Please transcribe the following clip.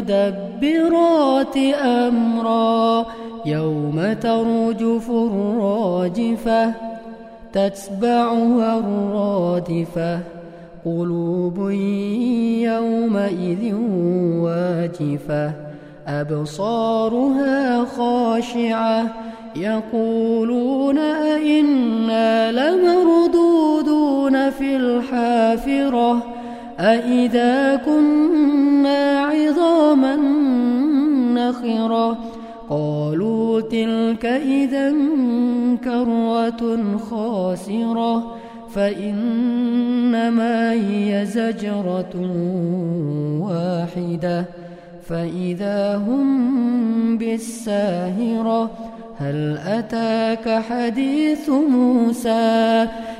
فالمدبرات أمرا يوم ترجف الراجفة تتبعها الرادفة قلوب يومئذ واجفة أبصارها خاشعة يقولون أئنا لمردودون في الحافرة أئذا كنا عظاما نخرة. قالوا تلك إذا كرة خاسرة فإنما هي زجرة واحدة. فإذا هم بالساهرة هل أتاك حديث موسى؟